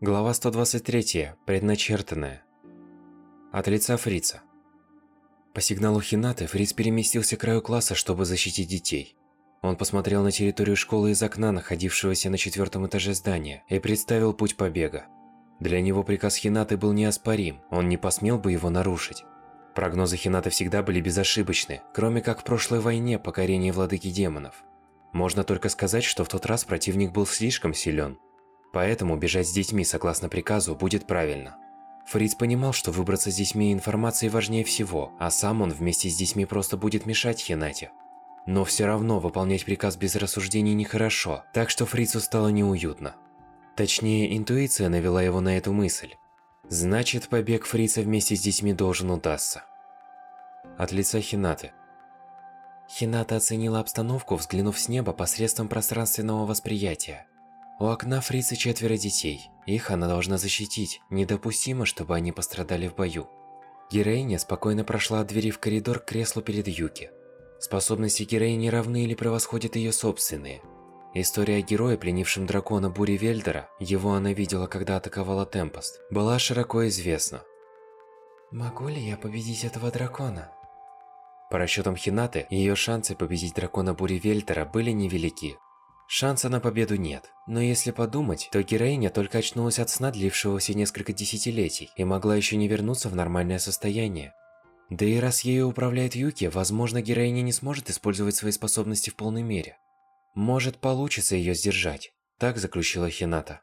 Глава 123. Предначертанная. От лица Фрица. По сигналу Хинаты Фриц переместился к краю класса, чтобы защитить детей. Он посмотрел на территорию школы из окна, находившегося на четвертом этаже здания, и представил путь побега. Для него приказ Хинаты был неоспорим, он не посмел бы его нарушить. Прогнозы Хинаты всегда были безошибочны, кроме как в прошлой войне покорении владыки демонов. Можно только сказать, что в тот раз противник был слишком силен, Поэтому бежать с детьми согласно приказу будет правильно. Фриц понимал, что выбраться с детьми и информацией важнее всего, а сам он вместе с детьми просто будет мешать Хинате. Но все равно выполнять приказ без рассуждений нехорошо, так что Фрицу стало неуютно. Точнее, интуиция навела его на эту мысль. Значит, побег Фрица вместе с детьми должен удастся. От лица Хинаты. Хината оценила обстановку, взглянув с неба посредством пространственного восприятия. У окна фрица четверо детей. Их она должна защитить. Недопустимо, чтобы они пострадали в бою. Героиня спокойно прошла от двери в коридор к креслу перед Юки. Способности героини равны или превосходят ее собственные. История героя, пленившем дракона Бури Вельдера, его она видела, когда атаковала Темпост, была широко известна. «Могу ли я победить этого дракона?» По расчетам Хинаты, ее шансы победить дракона Бури Вельдера были невелики. Шанса на победу нет, но если подумать, то героиня только очнулась от сна, длившегося несколько десятилетий, и могла еще не вернуться в нормальное состояние. Да и раз ею управляет Юки, возможно, героиня не сможет использовать свои способности в полной мере. Может, получится ее сдержать, так заключила Хината.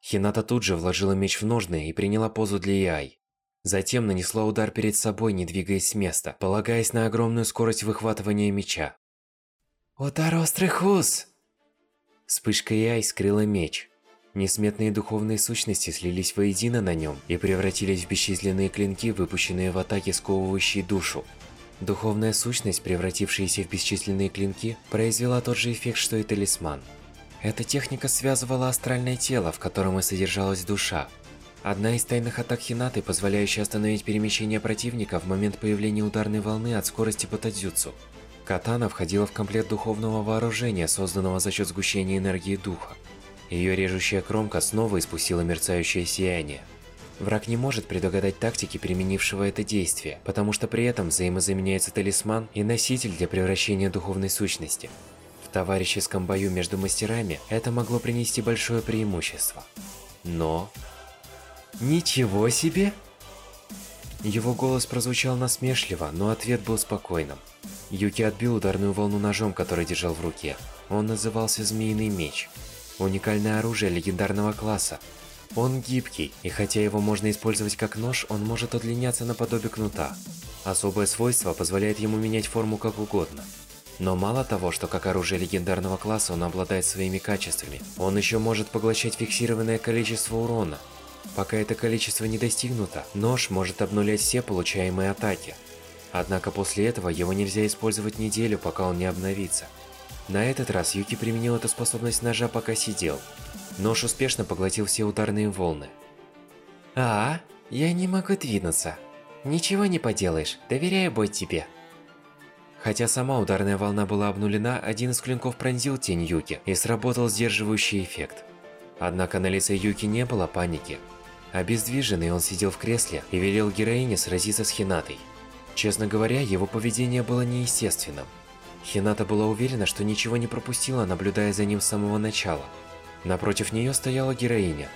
Хината тут же вложила меч в ножны и приняла позу для Иай. Затем нанесла удар перед собой, не двигаясь с места, полагаясь на огромную скорость выхватывания меча. «Удар острых уз!» Вспышка Яй скрыла меч. Несметные духовные сущности слились воедино на нем и превратились в бесчисленные клинки, выпущенные в атаке, сковывающие душу. Духовная сущность, превратившаяся в бесчисленные клинки, произвела тот же эффект, что и талисман. Эта техника связывала астральное тело, в котором и содержалась душа. Одна из тайных атак Хинаты, позволяющая остановить перемещение противника в момент появления ударной волны от скорости Батадзюцу. Катана входила в комплект духовного вооружения, созданного за счет сгущения энергии духа. Ее режущая кромка снова испустила мерцающее сияние. Враг не может предугадать тактики применившего это действие, потому что при этом взаимозаменяется талисман и носитель для превращения духовной сущности. В товарищеском бою между мастерами это могло принести большое преимущество. Но... Ничего себе! Его голос прозвучал насмешливо, но ответ был спокойным. Юки отбил ударную волну ножом, который держал в руке. Он назывался Змеиный меч. Уникальное оружие легендарного класса. Он гибкий, и хотя его можно использовать как нож, он может удлиняться наподобие кнута. Особое свойство позволяет ему менять форму как угодно. Но мало того, что как оружие легендарного класса он обладает своими качествами, он еще может поглощать фиксированное количество урона. Пока это количество не достигнуто, нож может обнулять все получаемые атаки. Однако после этого его нельзя использовать неделю, пока он не обновится. На этот раз Юки применил эту способность ножа, пока сидел. Нож успешно поглотил все ударные волны. «А, я не могу двинуться. Ничего не поделаешь, доверяю бой тебе». Хотя сама ударная волна была обнулена, один из клинков пронзил тень Юки и сработал сдерживающий эффект. Однако на лице Юки не было паники. Обездвиженный он сидел в кресле и велел героине сразиться с Хинатой. Честно говоря, его поведение было неестественным. Хината была уверена, что ничего не пропустила, наблюдая за ним с самого начала. Напротив нее стояла героиня.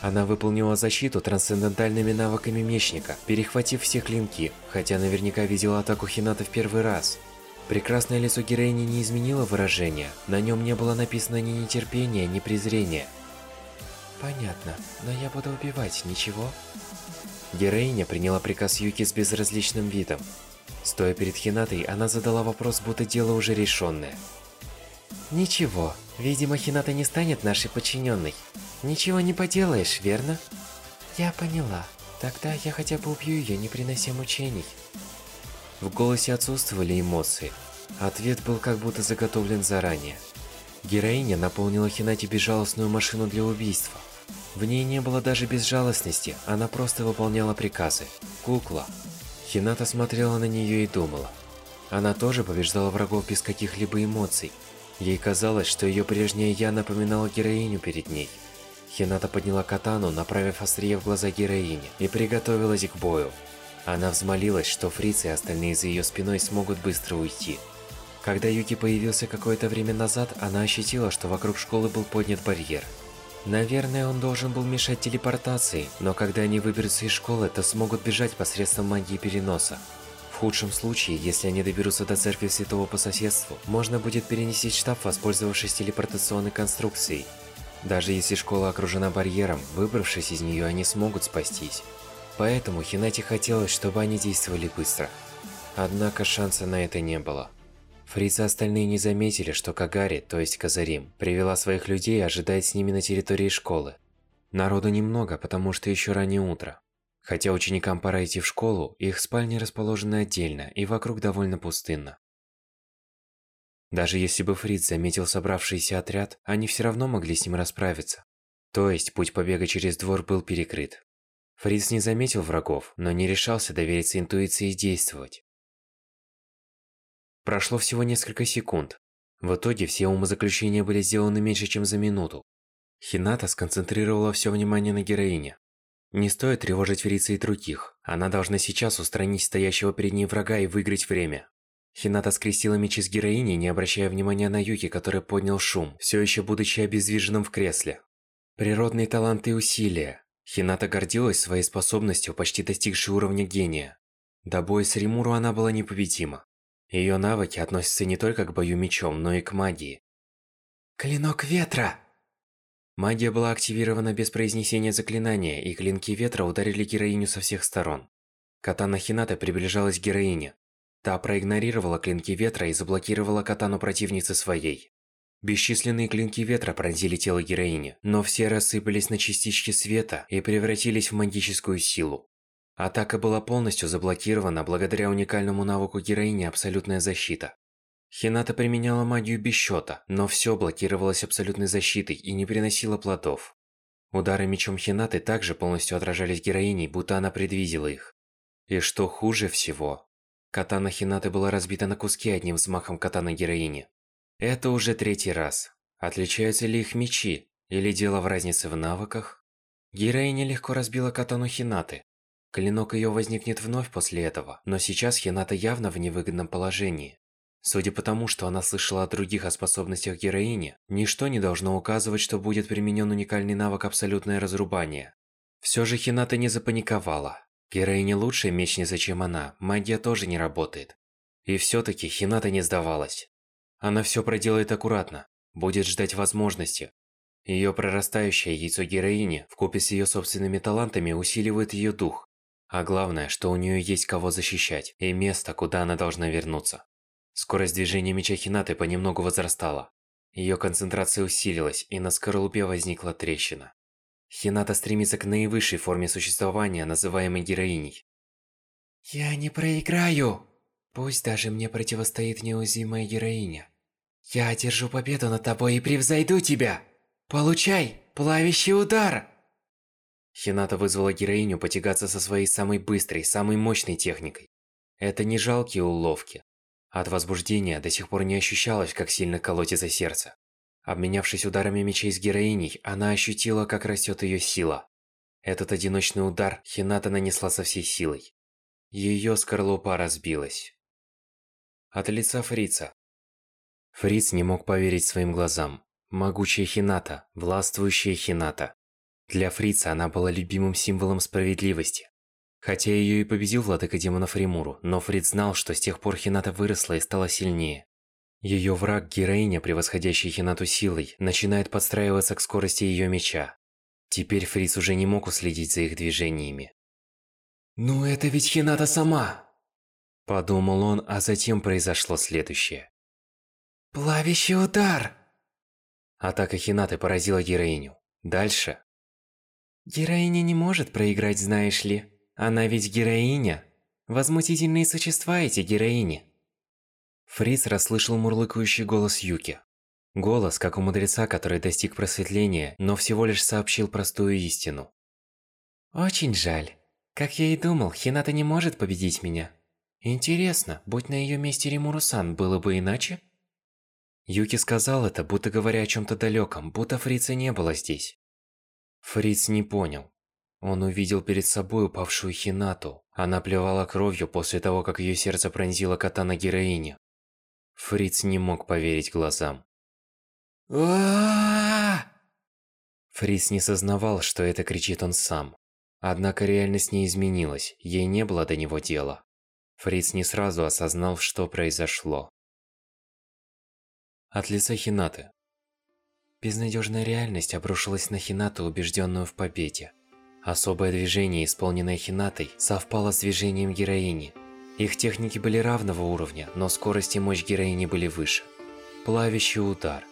Она выполнила защиту трансцендентальными навыками мечника, перехватив все клинки, хотя наверняка видела атаку Хината в первый раз. Прекрасное лицо героини не изменило выражение, на нем не было написано ни нетерпения, ни презрения. Понятно, но я буду убивать, ничего? Героиня приняла приказ Юки с безразличным видом. Стоя перед Хинатой, она задала вопрос, будто дело уже решенное. Ничего, видимо, Хината не станет нашей подчиненной. Ничего не поделаешь, верно? Я поняла. Тогда я хотя бы убью ее, не принося мучений. В голосе отсутствовали эмоции. Ответ был как будто заготовлен заранее. Героиня наполнила Хинате безжалостную машину для убийства. В ней не было даже безжалостности, она просто выполняла приказы. Кукла. Хината смотрела на нее и думала. Она тоже побеждала врагов без каких-либо эмоций. Ей казалось, что ее прежняя «я» напоминала героиню перед ней. Хината подняла катану, направив острие в глаза героине, и приготовилась к бою. Она взмолилась, что Фриц и остальные за ее спиной смогут быстро уйти. Когда Юки появился какое-то время назад, она ощутила, что вокруг школы был поднят барьер. Наверное, он должен был мешать телепортации, но когда они выберутся из школы, то смогут бежать посредством магии переноса. В худшем случае, если они доберутся до церкви Святого по соседству, можно будет перенести штаб, воспользовавшись телепортационной конструкцией. Даже если школа окружена барьером, выбравшись из нее, они смогут спастись. Поэтому Хинати хотелось, чтобы они действовали быстро. Однако шанса на это не было. Фриз и остальные не заметили, что Кагари, то есть Казарим, привела своих людей и ожидает с ними на территории школы. Народу немного, потому что еще раннее утро. Хотя ученикам пора идти в школу, их спальни расположены отдельно, и вокруг довольно пустынно. Даже если бы Фриц заметил собравшийся отряд, они все равно могли с ним расправиться. То есть, путь побега через двор был перекрыт. Фриц не заметил врагов, но не решался довериться интуиции и действовать. Прошло всего несколько секунд. В итоге все умозаключения были сделаны меньше, чем за минуту. Хината сконцентрировала все внимание на героине. Не стоит тревожить Фрица и других. Она должна сейчас устранить стоящего перед ней врага и выиграть время. Хината скрестила мечи с героиней, не обращая внимания на Юки, который поднял шум, все еще будучи обездвиженным в кресле. Природные таланты и усилия. Хината гордилась своей способностью, почти достигшей уровня гения. До боя с Римуру она была непобедима. Ее навыки относятся не только к бою мечом, но и к магии. Клинок ветра! Магия была активирована без произнесения заклинания, и клинки ветра ударили героиню со всех сторон. Катана Хината приближалась к героине. Та проигнорировала клинки ветра и заблокировала катану противницы своей. Бесчисленные клинки ветра пронзили тело героини, но все рассыпались на частички света и превратились в магическую силу. Атака была полностью заблокирована благодаря уникальному навыку героини «Абсолютная защита». Хината применяла магию без счета, но все блокировалось абсолютной защитой и не приносило плодов. Удары мечом Хинаты также полностью отражались героиней, будто она предвидела их. И что хуже всего, катана Хинаты была разбита на куски одним взмахом катана героини. Это уже третий раз. Отличаются ли их мечи, или дело в разнице в навыках? Героиня легко разбила катану Хинаты, Клинок ее возникнет вновь после этого, но сейчас Хината явно в невыгодном положении. Судя по тому, что она слышала о других о способностях героини, ничто не должно указывать, что будет применен уникальный навык Абсолютное Разрубание. Все же Хината не запаниковала. Героине лучше мечница, чем она, магия тоже не работает. И все-таки Хината не сдавалась. Она все проделает аккуратно, будет ждать возможности. Ее прорастающее яйцо героини, вкупе с ее собственными талантами, усиливает ее дух, а главное, что у нее есть кого защищать, и место, куда она должна вернуться. Скорость движения меча Хинаты понемногу возрастала. Ее концентрация усилилась, и на скорлупе возникла трещина. Хината стремится к наивысшей форме существования, называемой героиней. «Я не проиграю! Пусть даже мне противостоит неуязвимая героиня. Я одержу победу над тобой и превзойду тебя! Получай, плавящий удар!» Хината вызвала героиню потягаться со своей самой быстрой, самой мощной техникой. Это не жалкие уловки. От возбуждения до сих пор не ощущалось, как сильно колотится сердце. Обменявшись ударами мечей с героиней, она ощутила, как растет ее сила. Этот одиночный удар Хината нанесла со всей силой. Ее скорлупа разбилась. От лица Фрица. Фриц не мог поверить своим глазам. Могучая Хината, властвующая Хината. Для Фрица она была любимым символом справедливости. Хотя ее и победил владыка демонов Римуру, но Фриц знал, что с тех пор Хината выросла и стала сильнее. Ее враг, героиня, превосходящая Хинату силой, начинает подстраиваться к скорости ее меча. Теперь Фриц уже не мог уследить за их движениями. «Ну это ведь Хината сама!» Подумал он, а затем произошло следующее. «Плавящий удар!» Атака Хинаты поразила героиню. Дальше Героиня не может проиграть, знаешь ли. Она ведь героиня. Возмутительные существа эти героини. Фриц расслышал мурлыкающий голос Юки. Голос, как у мудреца, который достиг просветления, но всего лишь сообщил простую истину. Очень жаль. Как я и думал, Хината не может победить меня. Интересно, будь на ее месте Римуру-сан, было бы иначе? Юки сказал это, будто говоря о чем-то далеком, будто Фрица не было здесь. Фриц не понял. Он увидел перед собой упавшую Хинату. Она плевала кровью после того, как ее сердце пронзила катана героине. Фриц не мог поверить глазам. Фриц не сознавал, что это кричит он сам. Однако реальность не изменилась, ей не было до него дела. Фриц не сразу осознал, что произошло. От лица Хинаты. Безнадежная реальность обрушилась на Хинату, убежденную в победе. Особое движение, исполненное Хинатой, совпало с движением героини. Их техники были равного уровня, но скорость и мощь героини были выше. Плавящий удар.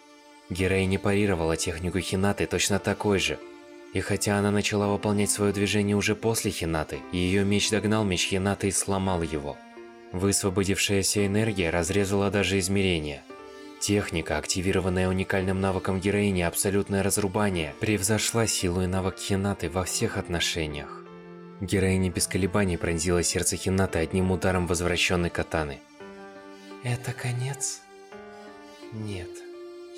Героиня парировала технику Хинаты точно такой же. И хотя она начала выполнять свое движение уже после Хинаты, ее меч догнал меч Хинаты и сломал его. Высвободившаяся энергия разрезала даже измерения – Техника, активированная уникальным навыком героини «Абсолютное разрубание», превзошла силу и навык Хинаты во всех отношениях. Героиня без колебаний пронзила сердце Хинаты одним ударом возвращенной катаны. Это конец? Нет.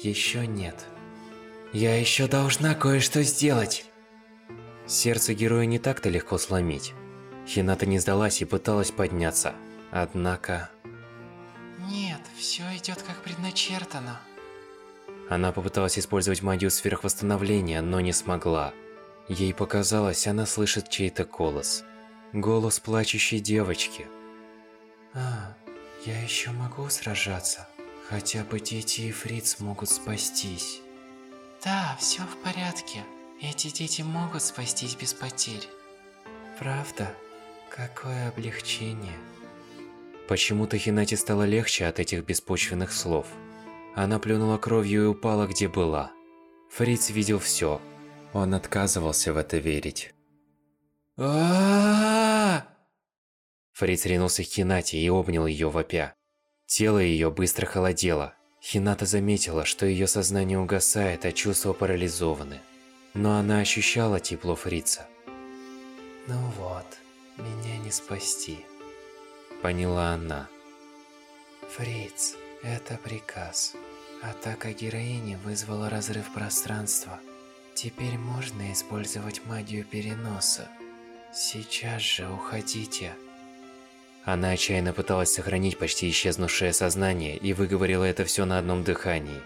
Еще нет. Я еще должна кое-что сделать. Сердце героя не так-то легко сломить. Хината не сдалась и пыталась подняться. Однако... Все идет как предначертано. Она попыталась использовать магию сверхвосстановления, но не смогла. Ей показалось, она слышит чей-то голос. Голос плачущей девочки. А, я еще могу сражаться. Хотя бы дети и Фриц могут спастись. Да, все в порядке. Эти дети могут спастись без потерь. Правда? Какое облегчение. Почему-то Хинати стало легче от этих беспочвенных слов. Она плюнула кровью и упала, где была. Фриц видел все. Он отказывался в это верить. Фриц ринулся к Хинати и обнял ее вопя. Тело ее быстро холодело. Хината заметила, что ее сознание угасает, а чувства парализованы. Но она ощущала тепло Фрица. Ну вот, меня не спасти поняла она. Фриц, это приказ. Атака героини вызвала разрыв пространства. Теперь можно использовать магию переноса. Сейчас же уходите. Она отчаянно пыталась сохранить почти исчезнувшее сознание и выговорила это все на одном дыхании.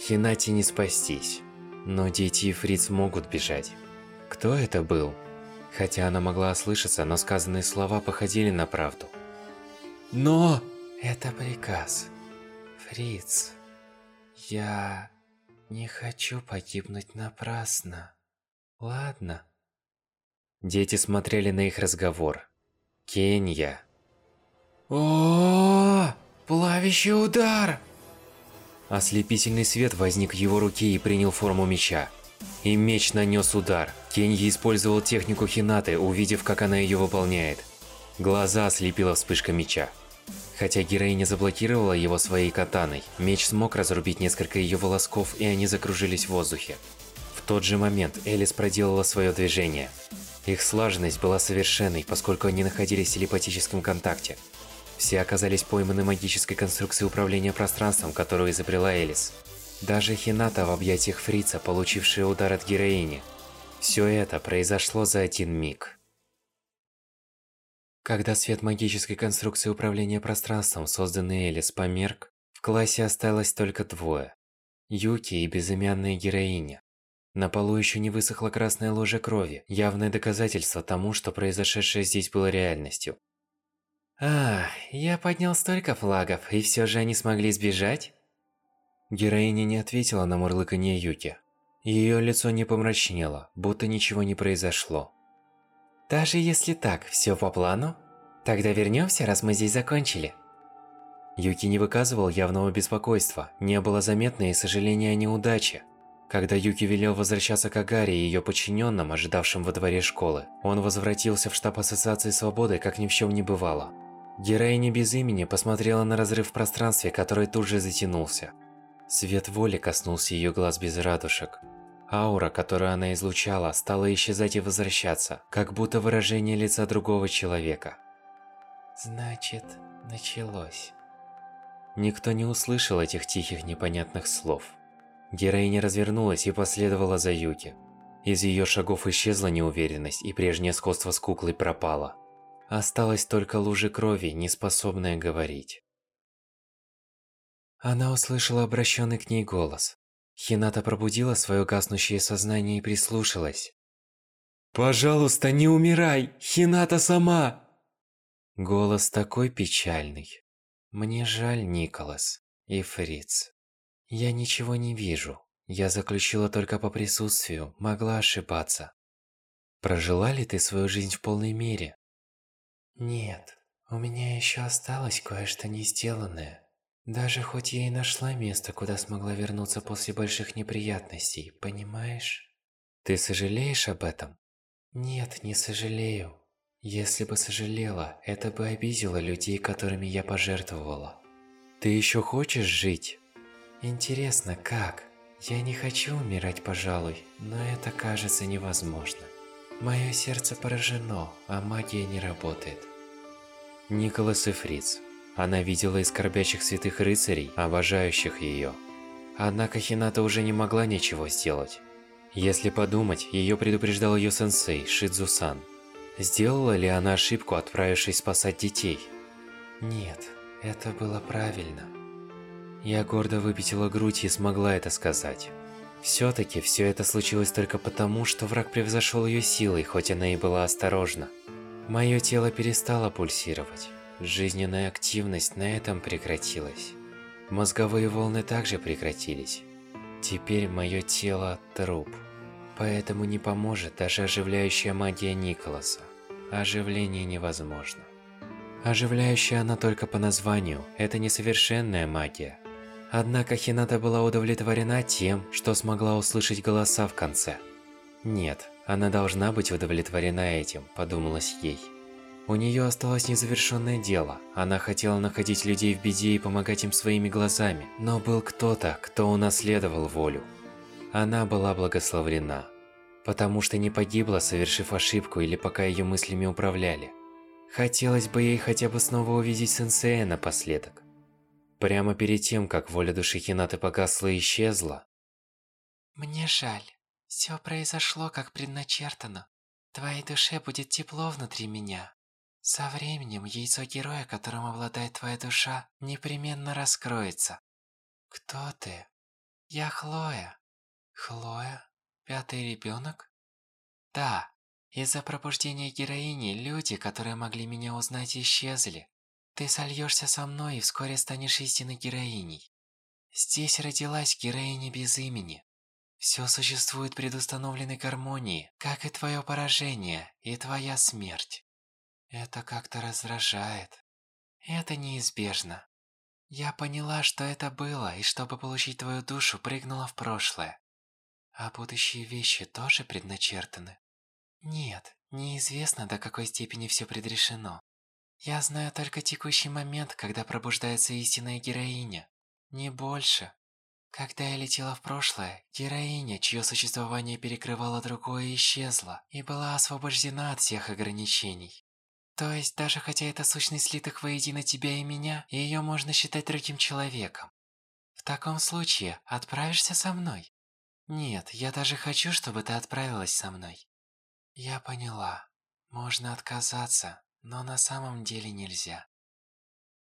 Хинати не спастись. Но дети и Фриц могут бежать. Кто это был? Хотя она могла ослышаться, но сказанные слова походили на правду. Но... Это приказ. Фриц, я не хочу погибнуть напрасно. Ладно? Дети смотрели на их разговор. Кенья. О, -о, -о, плавящий удар! Ослепительный свет возник в его руке и принял форму меча. И меч нанес удар. Кенья использовал технику Хинаты, увидев, как она ее выполняет. Глаза ослепила вспышка меча. Хотя героиня заблокировала его своей катаной, меч смог разрубить несколько ее волосков, и они закружились в воздухе. В тот же момент Элис проделала свое движение. Их слаженность была совершенной, поскольку они находились в телепатическом контакте. Все оказались пойманы магической конструкцией управления пространством, которую изобрела Элис. Даже Хината в объятиях Фрица, получившая удар от героини. Все это произошло за один миг. Когда свет магической конструкции управления пространством, созданный Элис, померк, в классе осталось только двое. Юки и безымянная героиня. На полу еще не высохла красная ложа крови, явное доказательство тому, что произошедшее здесь было реальностью. «А, я поднял столько флагов, и все же они смогли сбежать?» Героиня не ответила на мурлыканье Юки. Ее лицо не помрачнело, будто ничего не произошло. Даже если так, все по плану? Тогда вернемся, раз мы здесь закончили. Юки не выказывал явного беспокойства, не было заметно и сожаления о неудаче. Когда Юки велел возвращаться к Агаре и ее подчиненным, ожидавшим во дворе школы, он возвратился в штаб Ассоциации Свободы, как ни в чем не бывало. Героиня без имени посмотрела на разрыв в пространстве, который тут же затянулся. Свет воли коснулся ее глаз без радужек. Аура, которую она излучала, стала исчезать и возвращаться, как будто выражение лица другого человека. Значит, началось. Никто не услышал этих тихих непонятных слов. Героиня развернулась и последовала за Юки. Из ее шагов исчезла неуверенность, и прежнее сходство с куклой пропало. Осталась только лужа крови, не способная говорить. Она услышала обращенный к ней голос. Хината пробудила свое гаснущее сознание и прислушалась. «Пожалуйста, не умирай! Хината сама!» Голос такой печальный. Мне жаль, Николас и Фриц. Я ничего не вижу. Я заключила только по присутствию, могла ошибаться. Прожила ли ты свою жизнь в полной мере? Нет, у меня еще осталось кое-что не сделанное. Даже хоть я и нашла место, куда смогла вернуться после больших неприятностей, понимаешь? Ты сожалеешь об этом? Нет, не сожалею. Если бы сожалела, это бы обидело людей, которыми я пожертвовала. Ты еще хочешь жить? Интересно, как? Я не хочу умирать, пожалуй, но это кажется невозможно. Мое сердце поражено, а магия не работает. Николас и Фриц. Она видела и скорбящих святых рыцарей, обожающих ее. Однако Хината уже не могла ничего сделать. Если подумать, ее предупреждал ее сенсей, Шидзусан. Сделала ли она ошибку, отправившись спасать детей? Нет, это было правильно. Я гордо выпятила грудь и смогла это сказать. Все-таки все это случилось только потому, что враг превзошел ее силой, хоть она и была осторожна. Мое тело перестало пульсировать. Жизненная активность на этом прекратилась. Мозговые волны также прекратились. Теперь мое тело – труп. Поэтому не поможет даже оживляющая магия Николаса. Оживление невозможно. Оживляющая она только по названию, это несовершенная магия. Однако Хината была удовлетворена тем, что смогла услышать голоса в конце. Нет, она должна быть удовлетворена этим, подумалось ей. У нее осталось незавершенное дело. Она хотела находить людей в беде и помогать им своими глазами. Но был кто-то, кто унаследовал волю. Она была благословлена. Потому что не погибла, совершив ошибку или пока ее мыслями управляли. Хотелось бы ей хотя бы снова увидеть сенсея напоследок. Прямо перед тем, как воля души Хинаты погасла и исчезла. Мне жаль. Все произошло, как предначертано. Твоей душе будет тепло внутри меня. Со временем яйцо героя, которым обладает твоя душа, непременно раскроется. Кто ты? Я Хлоя. Хлоя? Пятый ребенок? Да. Из-за пробуждения героини, люди, которые могли меня узнать, исчезли. Ты сольешься со мной и вскоре станешь истинной героиней. Здесь родилась героиня без имени. Все существует предустановленной гармонии, как и твое поражение, и твоя смерть. Это как-то раздражает. Это неизбежно. Я поняла, что это было, и чтобы получить твою душу, прыгнула в прошлое. А будущие вещи тоже предначертаны? Нет, неизвестно, до какой степени все предрешено. Я знаю только текущий момент, когда пробуждается истинная героиня. Не больше. Когда я летела в прошлое, героиня, чье существование перекрывало другое, исчезла и была освобождена от всех ограничений. То есть, даже хотя это сущность слитых воедино тебя и меня, ее можно считать другим человеком. В таком случае, отправишься со мной? Нет, я даже хочу, чтобы ты отправилась со мной. Я поняла. Можно отказаться, но на самом деле нельзя.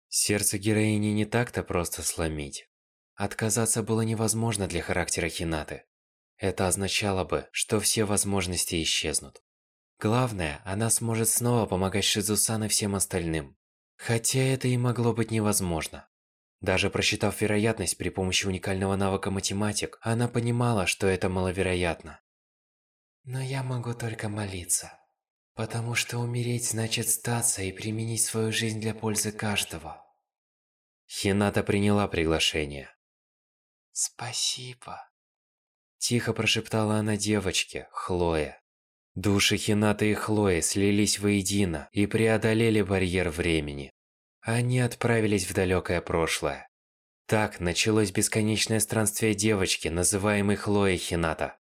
Сердце героини не так-то просто сломить. Отказаться было невозможно для характера Хинаты. Это означало бы, что все возможности исчезнут. Главное, она сможет снова помогать Шизусан и всем остальным. Хотя это и могло быть невозможно. Даже просчитав вероятность при помощи уникального навыка математик, она понимала, что это маловероятно. Но я могу только молиться. Потому что умереть значит статься и применить свою жизнь для пользы каждого. Хината приняла приглашение. Спасибо. Тихо прошептала она девочке, Хлое. Души Хината и Хлои слились воедино и преодолели барьер времени. Они отправились в далекое прошлое. Так началось бесконечное странствие девочки, называемой Хлоей Хината.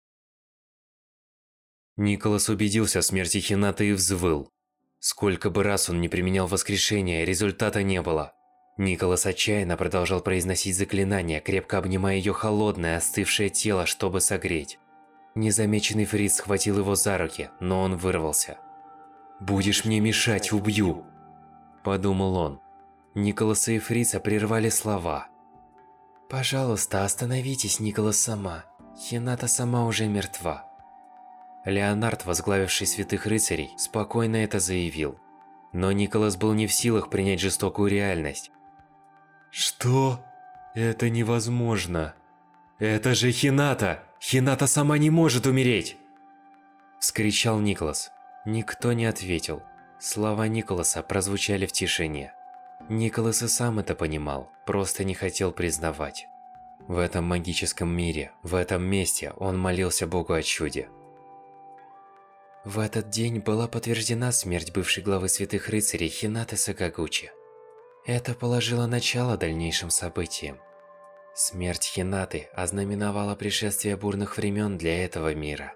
Николас убедился в смерти Хината и взвыл. Сколько бы раз он не применял воскрешение, результата не было. Николас отчаянно продолжал произносить заклинания, крепко обнимая ее холодное, остывшее тело, чтобы согреть. Незамеченный Фриц схватил его за руки, но он вырвался. «Будешь мне мешать, убью!» Подумал он. Николаса и Фрица прервали слова. «Пожалуйста, остановитесь, Николас сама. Хината сама уже мертва». Леонард, возглавивший Святых Рыцарей, спокойно это заявил. Но Николас был не в силах принять жестокую реальность. «Что? Это невозможно. Это же Хината! Хината сама не может умереть!» Вскричал Николас. Никто не ответил. Слова Николаса прозвучали в тишине. Николас и сам это понимал, просто не хотел признавать. В этом магическом мире, в этом месте он молился Богу о чуде. В этот день была подтверждена смерть бывшей главы Святых Рыцарей Хинаты Сакагучи. Это положило начало дальнейшим событиям. Смерть Хинаты ознаменовала пришествие бурных времен для этого мира.